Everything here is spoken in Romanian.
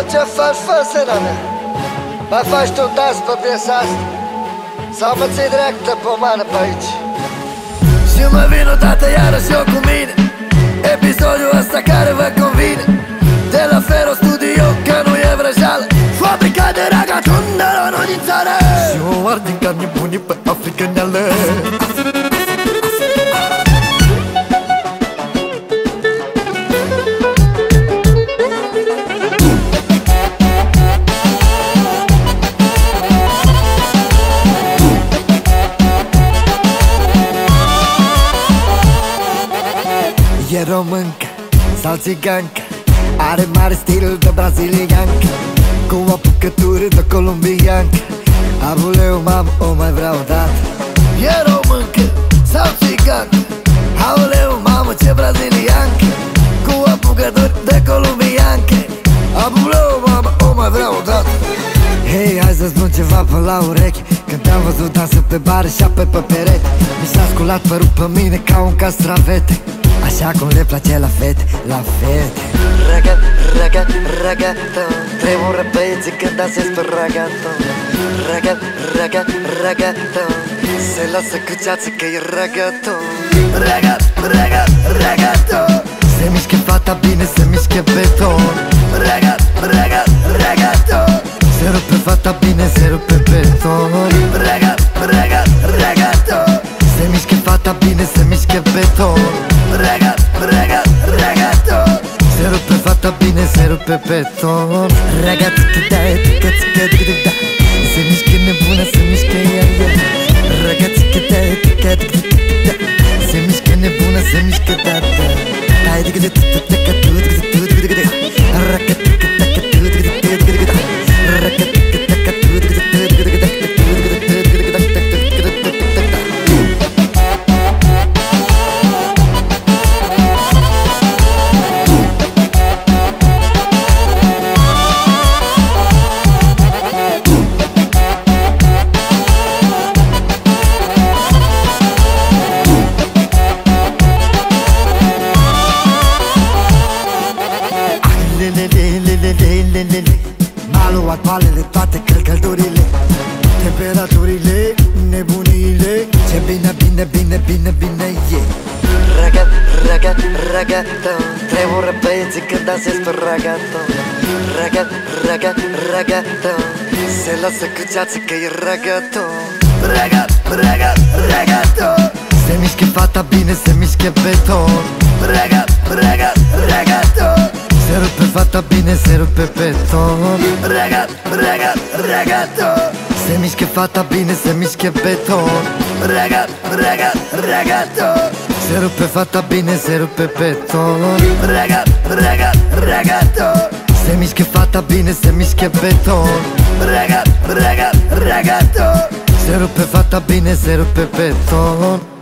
tot ce faci, fă sărănă Mai faci tu dans pe piesa asta? Sau mă ții dreaptă pe mană pe aici? Și mă vin odată iarăși eu româncă sau țigancă. Are mare stil de braziliancă Cu o apucătură de colombiancă Abuleu, mamă, o mai vreau odată E româncă sau țigancă? Aoleu, mamă, ce braziliancă Cu apucături de colombiancă Abuleu, mamă, o mai vreau odată Hei, hai să spun ceva până la ureche Când te-am văzut dansă pe bar și apă pe perete. Mi s-a sculat părul pe mine ca un castravete Așa cum le place la fete, la fete Raga, raga, ragaton Tremură băieții când dansez pe ragaton. Raga, raga, ragaton Se lasă cu ceață că e ragaton. Raga, raga, ragaton Se mișcă fata bine, se mișcă beton. Raga, raga, ragaton Se rupe fata bine, se rupe beton. Raga, raga, ragaton Se mișcă fata bine, se mișcă beton se rupe beton Raga, țică da, țică, țică, țică, da Se mișcă nebună, se mișcă ea, ea Raga, țică da, țică, țică, da Se mișcă nebună, se mișcă da, da Hai, țică, țică, țică, țică, tu, țică, tu, țică, țică, Raga, țică, țică, Lelelelelelelele M-a luat palele, toate călcăturile Temperaturile, nebunile. Ce bine, bine, bine, bine, bine e. Raga, raga, ragaton Tremură băieții când dansez pe ragaton Raga, raga, ragaton Se lasă cu ceață că e ragaton Raga, raga, ragaton Se mișcă fata bine, se mișcă beton. Raga, raga, ragaton Se rupe fata bine, se rupe beton Raga, raga, ragaton Se mișcă fata bine, se mișcă beton Raga, raga, ragaton Se rupe fata bine, se rupe beton Raga, raga, ragaton Se mișcă fata bine, se mișcă beton Raga, raga, ragaton Se rupe fata bine, se rupe beton